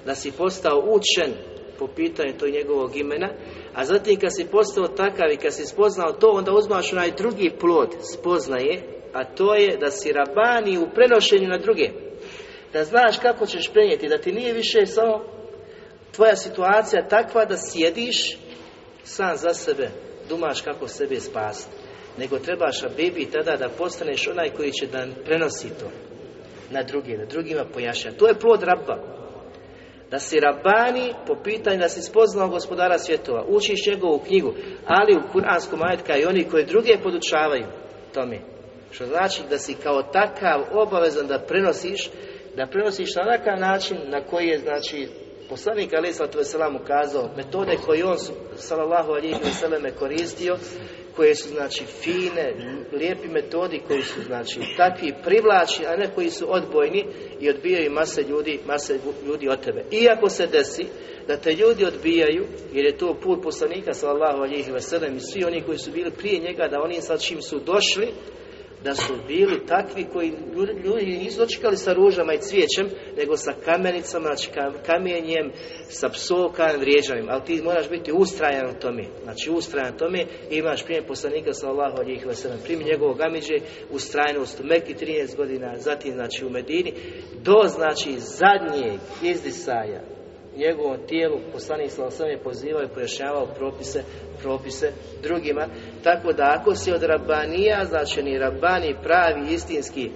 da si postao učen po pitanju tog njegovog imena A zatim kad si postao takav i kad si spoznao to, onda uzmaš onaj drugi plod spoznaje, a to je da si rabani u prenošenju na druge. Da znaš kako ćeš prenijeti, da ti nije više samo tvoja situacija takva da sjediš sam za sebe, dumaš kako sebe spasti. Nego trebaš, bebi, tada da postaneš onaj koji će da prenosi to na druge, da drugima pojašnja. To je plod rabba. Da si rabani po pitanju da si spoznao gospodara svjetova, učiš njegovu knjigu, ali u kuranskom ajetka i oni koji druge podučavaju tome. Što znači da si kao takav obavezan da prenosiš, da prenosiš na takav način na koji je znači poslanik Ali Veselam ukazao metode koje on sallallahu alihi veseleme koristio koje su znači fine, lijepi metodi koji su znači takvi privlači, a ne koji su odbojni i odbijaju mase ljudi, mase ljudi od tebe. Iako se desi da te ljudi odbijaju, jer je to put poslanika sallallahu alihi veselem i svi oni koji su bili prije njega, da oni sad čim su došli, da su bili takvi koji ljudi nisu dočekali sa ružama i cvijećem, nego sa kamenicama, znači kamenjem, sa psovkan, vrijeđanjem. Ali ti moraš biti ustrajan u tome. Znači ustrajan u tome i imaš primjer poslanika sallallahu alihi wasallam. Primjer njegovog amiđe, ustrajnost u Meki 13 godina, zatim znači u Medini, do znači zadnjeg izdisaja njegovom tijelu poslanik sallallahu je pozivao i pojašnjavao propise propise drugima. Tako da ako si od rabanija, znači ni rabani pravi, istinski,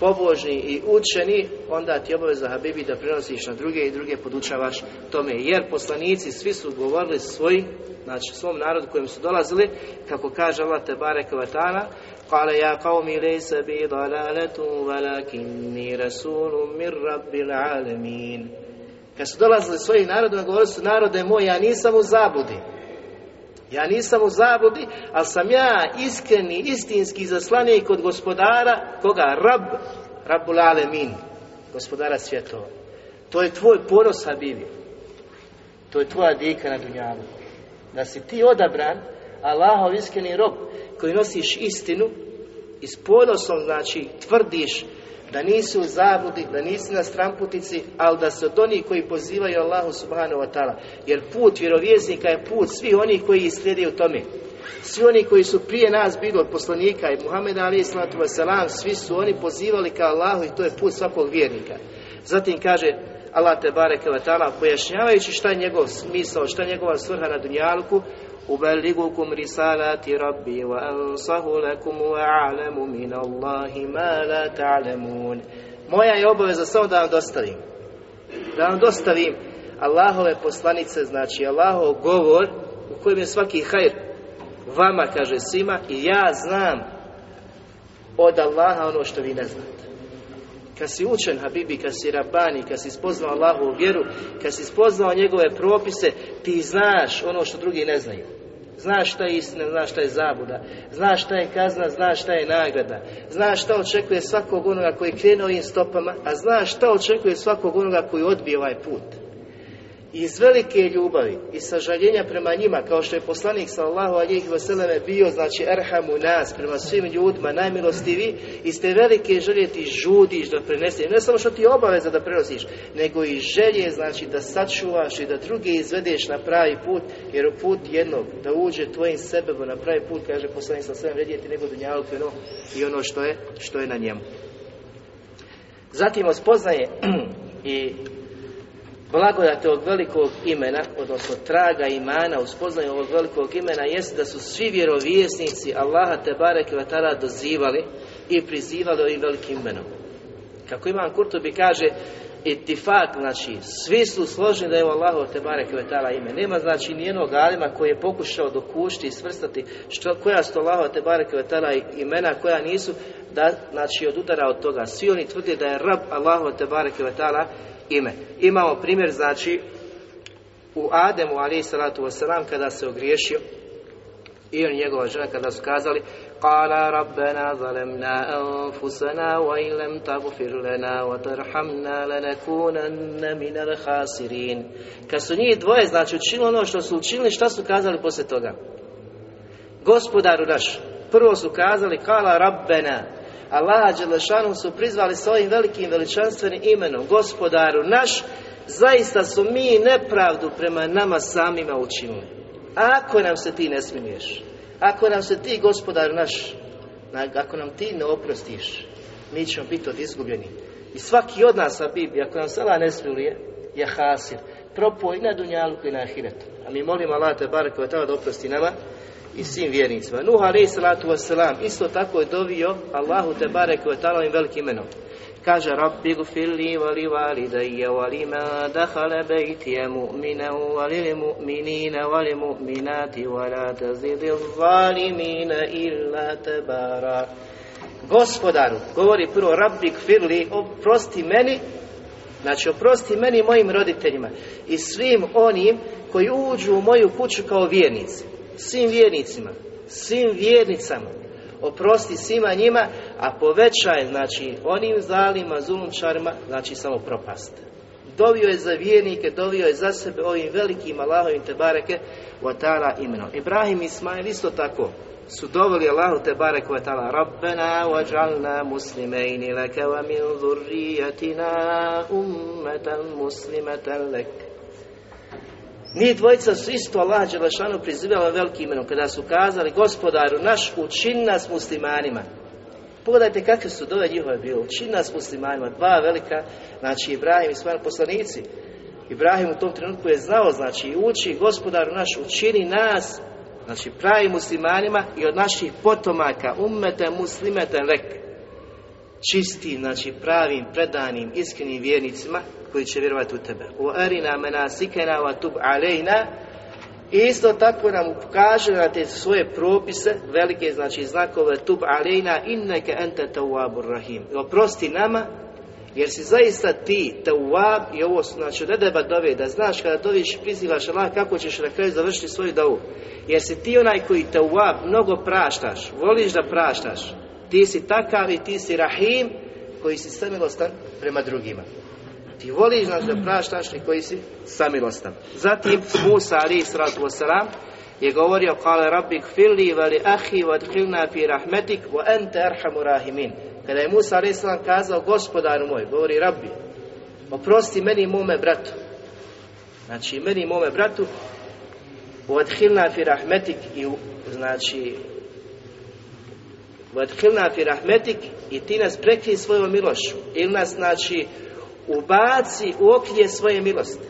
pobožni i učeni, onda ti obaveza Habibi da prenosiš na druge i druge podučavaš tome. Jer poslanici svi su govorili svoj, znači svom narodu kojem su dolazili, kako kaže Allah te barek vatana, Kale ja kao mi lejse bi dalaletu valakinni rasulun mir rabbil alemin. Kad su dolazili svojim narodima, govorili su narode moj, ja nisam u zabudi. Ja nisam u zabudi, ali sam ja iskreni, istinski zaslanik kod gospodara, koga? Rab, Rabbul Alemin, gospodara svjetova. To je tvoj ponos, Habibi. To je tvoja dika na dunjavu. Da si ti odabran, Allahov iskreni rob, koji nosiš istinu i s ponosom, znači, tvrdiš da nisu u zabudi, da nisi na stramputici, ali da su od onih koji pozivaju Allahu subhanahu wa ta'ala. Jer put vjerovjesnika je put svih onih koji slijede u tome. Svi oni koji su prije nas bili od poslanika i Muhammed Ali svi su oni pozivali ka Allahu i to je put svakog vjernika. Zatim kaže Allah te bareke pojašnjavajući šta je njegov smisao, šta je njegova svrha na dunjalku, أبلغكم رسالات ربي وأنصح لكم وأعلم من الله ما لا تعلمون Moja je obaveza samo da vam dostavim. Da vam dostavim Allahove poslanice, znači Allahov govor u kojem je svaki hajr vama, kaže svima, i ja znam od Allaha ono što vi ne znate. Kad si učen, Habibi, kad si rabani, kad si spoznao Allahovu vjeru, kad si spoznao njegove propise, ti znaš ono što drugi ne znaju. Znaš šta je istina, znaš šta je zabuda, znaš šta je kazna, znaš šta je nagrada, znaš šta očekuje svakog onoga koji krene ovim stopama, a znaš šta očekuje svakog onoga koji odbije ovaj put iz velike ljubavi i sažaljenja prema njima, kao što je poslanik sallallahu alihi vseleme bio, znači erhamu nas, prema svim ljudima, najmilostivi, iz te velike želje ti žudiš da preneseš, ne samo što ti je obaveza da prenosiš, nego i želje, znači da sačuvaš i da druge izvedeš na pravi put, jer u put jednog, da uđe tvojim sebebom na pravi put, kaže poslanik sallallahu alaihi vredjeti nego dunjaluk i ono, i ono što je, što je na njemu. Zatim ospoznaje i blagodati ovog velikog imena, odnosno traga imana u ovog velikog imena jeste da su svi vjerovjesnici Allaha te barek i dozivali i prizivali ovim velikim imenom. Kako Imam Kurtobi kaže, itifak, znači, svi su složeni da je Allahu te barek i ime. Nema znači nijednog alima koji je pokušao dokušti i svrstati što, koja su Allahu te barek i imena koja nisu da, znači, od udara od toga. Svi oni tvrde da je Rab Allahu te barek i ime. Imamo primjer, znači, u Ademu, ali salatu wasalam, kada se ogriješio, i on njegova žena kada su kazali Kala rabbena zalemna anfusana wa ilem tagfir lana wa tarhamna lanakunanna minal khasirin. Kad su njih dvoje, znači učinili ono što su učinili, šta su kazali poslije toga? Gospodaru naš, prvo su kazali Kala rabbena, Allaha Đelešanu su prizvali svojim velikim veličanstvenim imenom, gospodaru naš, zaista su mi nepravdu prema nama samima učinili. Ako nam se ti ne smiješ, ako nam se ti gospodar naš, ako nam ti ne oprostiš, mi ćemo biti od izgubljeni. I svaki od nas, Bibi, ako nam sada ne smiluje, je hasir. Propoj i na dunjalu i na ahiretu. A mi molimo Allah te da oprosti nama i svim vjernicima. Nuh alaih salatu wasalam isto tako je dovio Allahu te barek ovim velikim imenom. Kaže Rabbi gufili vali validajja vali ma dahala bejtije mu'mina vali mu'minina vali mu'minati wala tazidi zalimina illa tebara. Gospodaru, govori prvo Rabbi gfirli, oprosti meni Znači, oprosti meni i mojim roditeljima i svim onim koji uđu u moju kuću kao vjernici. Svim vjernicima, svim vjernicama. Oprosti svima njima, a povećaj, znači, onim zalima, zulumčarima, znači samo propast. Dovio je za vjernike, dovio je za sebe ovim velikim Allahovim te bareke u imenom. Ibrahim i Ismail isto tako su doveli Allahu te wa ta'ala Rabbena waj'alna muslimeini laka wa min zurrijatina ummatan muslimatan lek Ni dvojica su isto Allah Đelešanu prizivali velikim imenom kada su kazali gospodaru naš učin nas muslimanima Pogledajte kakve su dove njihove bile. Učin nas muslimanima. Dva velika, znači Ibrahim i Ismail poslanici. Ibrahim u tom trenutku je znao, znači uči gospodaru naš učini nas znači pravi muslimanima i od naših potomaka ummete muslimete lek čistim, znači pravim, predanim, iskrenim vjernicima koji će vjerovati u tebe. U arina menasikena wa tub alejna i isto tako nam pokaže na te svoje propise, velike znači znakove tub alejna inneke ente tawabur rahim. Oprosti nama jer si zaista ti tawab i ovo znači od deba dove da znaš kada doviš prizivaš Allah kako ćeš na kraju završiti svoju dovu. Jer si ti onaj koji tawab mnogo praštaš, voliš da praštaš. Ti si takav i ti si rahim koji si samilostan prema drugima. Ti voliš znači da praštaš i koji si samilostan. Zatim Musa ali sratu wasalam je govorio kale rabbi gfirli vali ahi vadkhilna fi rahmetik wa ente arhamu rahimin kada je Musa a.s. kazao gospodaru moj, govori rabbi, oprosti meni mome bratu. Znači, meni mome bratu, odhilna fi rahmetik i znači odhilna fi rahmetik i ti nas prekrij svojom milošću. Ili nas, znači, ubaci u oknje svoje milosti.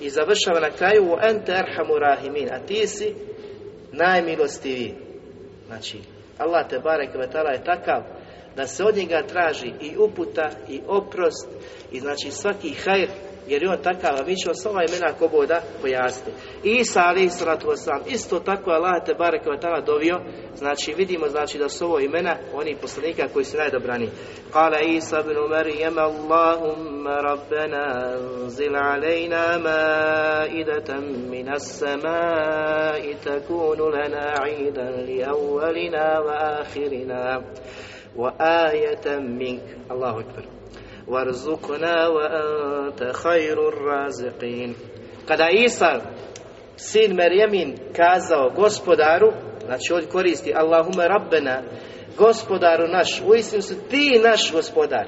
I završava na kraju u ente arhamu rahimin. A ti si najmilostiviji. Znači, Allah te barek je takav da se od njega traži i uputa i oprost i znači svaki hajr jer je on takav, a mi ćemo s ova imena koboda pojasniti. Isa ali salatu wasalam, isto tako Allah te barek vatala dovio, znači vidimo znači da su ovo imena onih poslanika koji su najdobrani. Kala Isa ibn Marijem, Allahumma rabbena anzil alejna maidatan minas samai takunu lana idan li awalina wa ahirina wa ajetan mink. Allahu akbar. وارزقنا وأنت خير الرازقين Kada Isa, sin Merjemin, kazao gospodaru, znači on koristi Allahume Rabbena, gospodaru naš, uistinu su ti naš gospodar.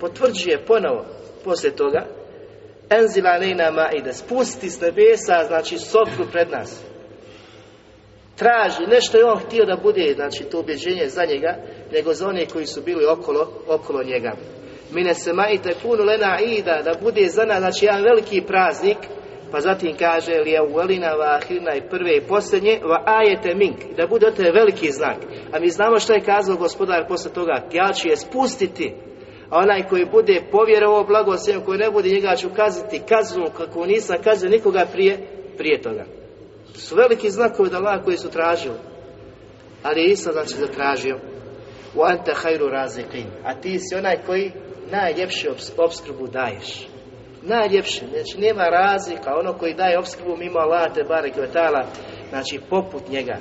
Potvrđuje ponovo poslije toga, Enzila alejna maide, spusti s nebesa, znači sofru pred nas. Traži, nešto je on htio da bude, znači to ubjeđenje za njega, nego za one koji su bili okolo, okolo njega. Mine se majite puno lena ida, da bude za nas, znači jedan veliki praznik, pa zatim kaže li je uvelina va ahirina i prve i posljednje, va ajete mink, da bude od veliki znak. A mi znamo što je kazao gospodar posle toga, ja ću je spustiti, a onaj koji bude povjerovao blagoslijem, koji ne bude njega ću kazati kaznu kako nisam kazao nikoga prije, prije toga. To su veliki znakovi da Allah koji su tražili. Ali je isto znači zatražio u anta hajru raziqin. A ti si onaj koji najljepšu obskrbu daješ. Najljepši, znači nema razlika, ono koji daje obskrbu mimo Allah te barek znači poput njega.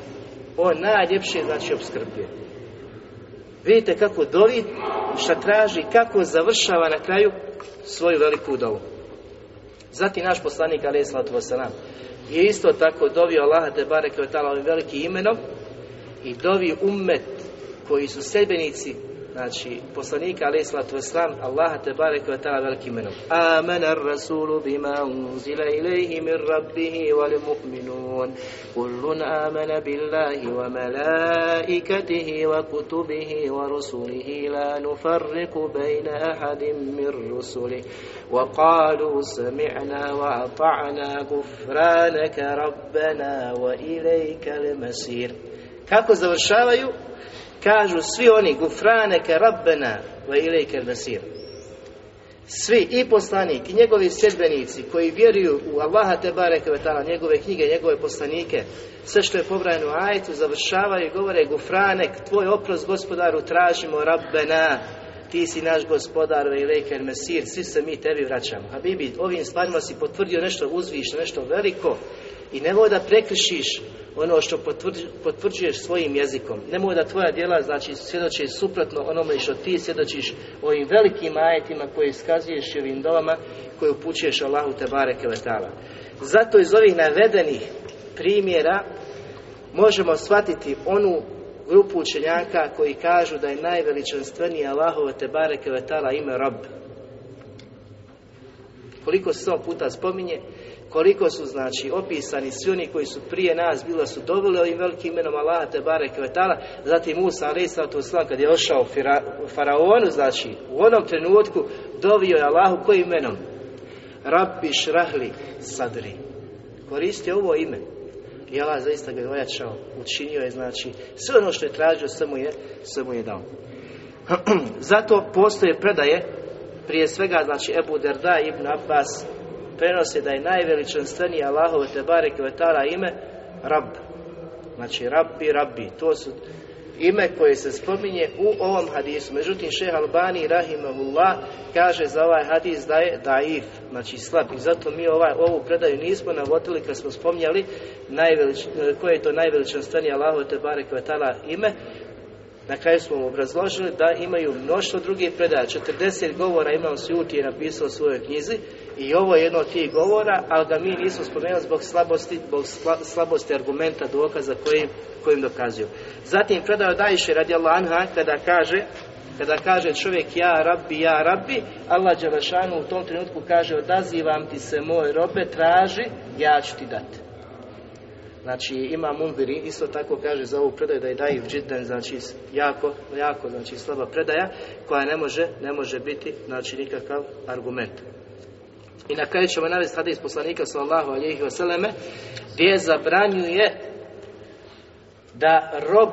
On najljepše znači obskrbuje. Vidite kako dovi, šta traži, kako završava na kraju svoju veliku dovu. Zatim naš poslanik alaih sallatu je isto tako dovio Allah te barek ovim velikim imenom i dovi ummet koji su sedbenici znači poslanika alaih sallatu wasalam Allaha te barek wa ta'ala velikim imenom Amana ar-rasulu bima unzila ilayhi min rabbihi wal mu'minun kullun amana billahi wa malaikatihi wa kutubihi wa rusulihi la nufarriku bayna ahadin min rusulihi وقالوا سمعنا وأطعنا غفرانك ربنا وإليك المسير kako završavaju kažu svi oni gufraneke rabbena wa ilejke nasir svi i poslanik i njegovi sljedbenici koji vjeruju u Allaha te bareke ve njegove knjige, njegove poslanike, sve što je pobrajano u ajetu završavaju i govore gufranek, tvoj oprost gospodaru tražimo rabbena. Ti si naš gospodar i lejker mesir, svi se mi tebi vraćamo. Habibi, ovim stvarima si potvrdio nešto uzvišno, nešto veliko i nemoj da prekrišiš ono što potvrđuješ svojim jezikom. Nemoj da tvoja djela znači svjedoči suprotno onome što ti svjedočiš ovim velikim ajetima koje iskazuješ i ovim dovama koje upućuješ Allahu te bareke Zato iz ovih navedenih primjera možemo shvatiti onu grupu učenjaka koji kažu da je najveličanstvenije Allahove te bareke vetala ime Rob. Koliko se to puta spominje, koliko su znači opisani svi oni koji su prije nas bilo su dobili ovim velikim imenom Allaha te bareke vetala, zatim Musa alejhi slam kad je ošao faraonu, znači u onom trenutku dovio je Allahu kojim imenom? Rabbi šrahli sadri. Koristi ovo ime. I Allah zaista ga je ojačao, učinio je, znači, sve ono što je tražio, mu je, mu je dao. Zato postoje predaje, prije svega, znači, Ebu Derda ibn Abbas prenose da je najveličanstvenije Allahove te barek ime Rab. Znači, Rabbi, Rabbi. To su ime koje se spominje u ovom hadisu. Međutim, šeha Albani, rahimahullah, kaže za ovaj hadis da je daif, znači slab. I zato mi ovaj, ovu predaju nismo navodili kad smo spominjali koje je to najveličanstvenije Allahu te barek ime. Na kraju smo obrazložili da imaju mnoštvo drugih predaja. 40 govora imao Sjuti je napisao u svojoj knjizi i ovo je jedno od tih govora, ali ga mi nismo spomenuli zbog slabosti, zbog slabosti argumenta, dokaza kojim, kojim dokazuju. Zatim predao Dajše radi anha kada kaže kada kaže čovjek ja rabbi, ja rabbi, Allah Đelešanu u tom trenutku kaže odazivam ti se moj robe, traži, ja ću ti dati. Znači ima Mundiri, isto tako kaže za ovu predaju da je džiden, znači jako, jako, znači slaba predaja koja ne može, ne može biti, znači nikakav argument. I na kraju ćemo navesti hadis poslanika sallallahu alejhi ve selleme gdje zabranjuje da rob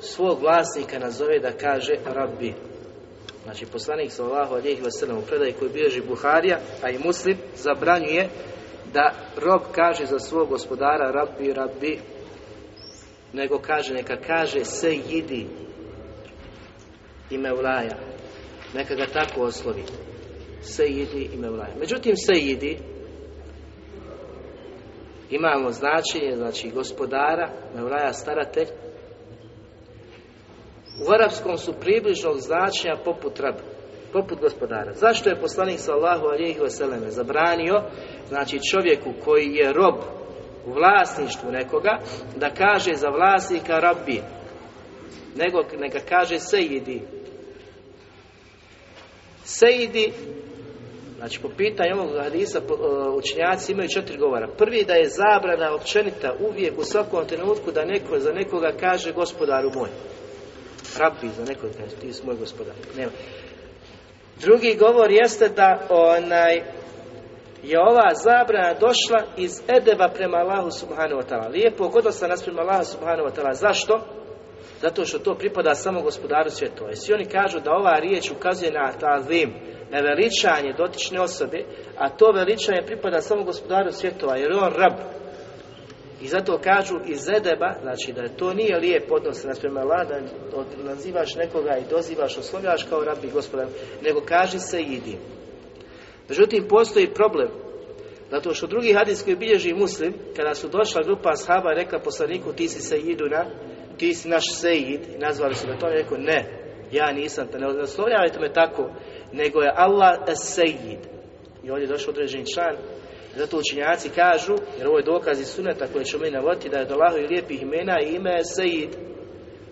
svog vlasnika nazove da kaže rabbi. Znači poslanik sallallahu alejhi ve sellem u predaji koji bilježi Buharija, a i Muslim zabranjuje da rob kaže za svog gospodara rabbi, rabbi, nego kaže, neka kaže se jidi ime ulaja. Neka ga tako oslovi. Sejidi i Mevlaja. Međutim, Sejidi imamo značenje, znači gospodara, Mevlaja staratelj. U arapskom su približnog značenja poput rab, poput gospodara. Zašto je poslanik sallahu alijih vseleme zabranio, znači čovjeku koji je rob u vlasništvu nekoga, da kaže za vlasnika rabbi, nego neka kaže sejidi. Sejidi Znači, po pitanju ovog hadisa e, učenjaci imaju četiri govora. Prvi da je zabrana općenita uvijek u svakom trenutku da neko za nekoga kaže gospodaru moj. Rabbi za nekoga kaže ti moj gospodar. Nema. Drugi govor jeste da onaj je ova zabrana došla iz edeba prema Allahu subhanahu wa ta'ala. Lijepo odnosa nas prema Allahu subhanahu wa ta'ala. Zašto? Zato što to pripada samo gospodaru svjetova. I svi oni kažu da ova riječ ukazuje na ta'zim, na veličanje dotične osobe, a to veličanje pripada samo gospodaru svjetova, jer je on rab. I zato kažu iz Edeba, znači da to nije lijep odnos prema nazivaš nekoga i dozivaš, oslovljaš kao rab i gospodar, nego kaži se idi. Međutim, postoji problem, zato što drugi hadis koji bilježi muslim, kada su došla grupa ashaba rekla poslaniku ti si se idu na, ti si naš sejid, i nazvali su ga to, rekao ne, ja nisam, ne oslovljavajte me tako, nego je Allah es-sejid. I ovdje je došao određeni član, zato učinjaci kažu, jer ovo je dokaz iz suneta koje ćemo mi navoditi, da je do i lijepih imena i ime je sejid.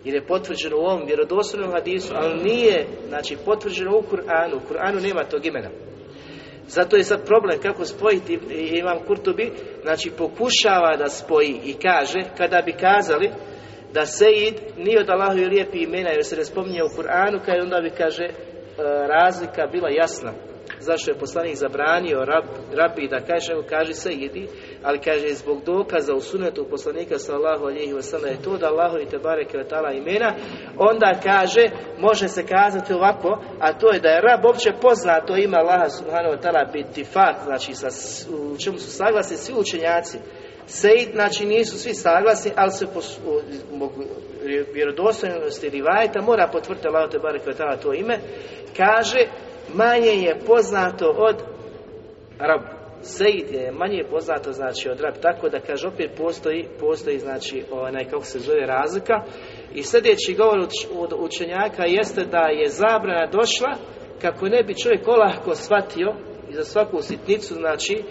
jer je potvrđeno u ovom vjerodostojnom hadisu, ali nije znači, potvrđeno u Kur'anu. U Kur'anu nema tog imena. Zato je sad problem kako spojiti, imam Kurtubi, znači pokušava da spoji i kaže, kada bi kazali da Sejid nije od Allahu lijepi imena jer se ne spominje u Kur'anu, kada onda bi kaže e, razlika bila jasna. Zašto je poslanik zabranio rab, rabi da kaže, kaže se idi, ali kaže zbog dokaza u sunetu poslanika sallahu alihi wasallam je to da Allahu i tebare kvetala imena, onda kaže, može se kazati ovako, a to je da je rab opće poznato ime Allaha subhanahu wa ta'ala biti fakt, znači sa, u čemu su saglasni svi učenjaci, Sejid, znači nisu svi saglasni, ali se po vjerodostojnosti rivajta mora potvrditi Allah te barek to ime, kaže manje je poznato od rab. Sejid je manje poznato znači od rab, tako da kaže opet postoji, postoji znači onaj kako se zove razlika. I sljedeći govor od učenjaka jeste da je zabrana došla kako ne bi čovjek olahko shvatio i za svaku sitnicu znači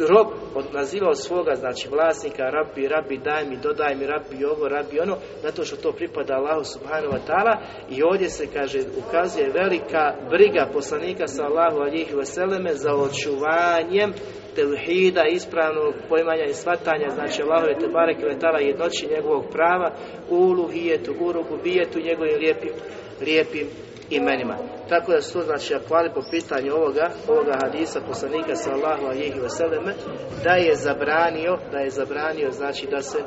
rob nazivao svoga, znači vlasnika, rabi, rabi, daj mi, dodaj mi, rabi ovo, rabi ono, zato što to pripada Allahu subhanahu wa ta'ala. I ovdje se, kaže, ukazuje velika briga poslanika sa Allahu alihi vseleme za očuvanjem tevhida, ispravnog pojmanja i shvatanja, znači Allahove te bareke vetala jednoći njegovog prava, u uluhijetu, u rububijetu, njegovim lijepim, lijepim imenima. Tako da su znači akvali po pitanju ovoga, ovoga hadisa poslanika sallahu alihi vseleme da je zabranio, da je zabranio znači da se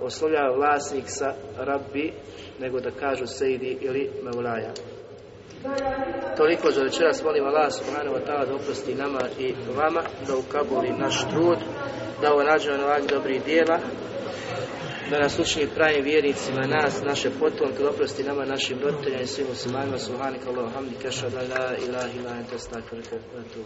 oslovlja vlasnik sa rabbi nego da kažu sejdi ili mevlaja. Toliko za večeras molim Allah subhanahu wa ta'ala da oprosti nama i vama, da ukabuli naš trud, da ovo nađemo na dobrih dijela, da nas učini pravim vjernicima, nas, naše potomke, oprosti nama, našim roditeljima i svim muslimanima, subhanika Allah, hamdika, šada, la ilaha ila, ente, stakvrka, tu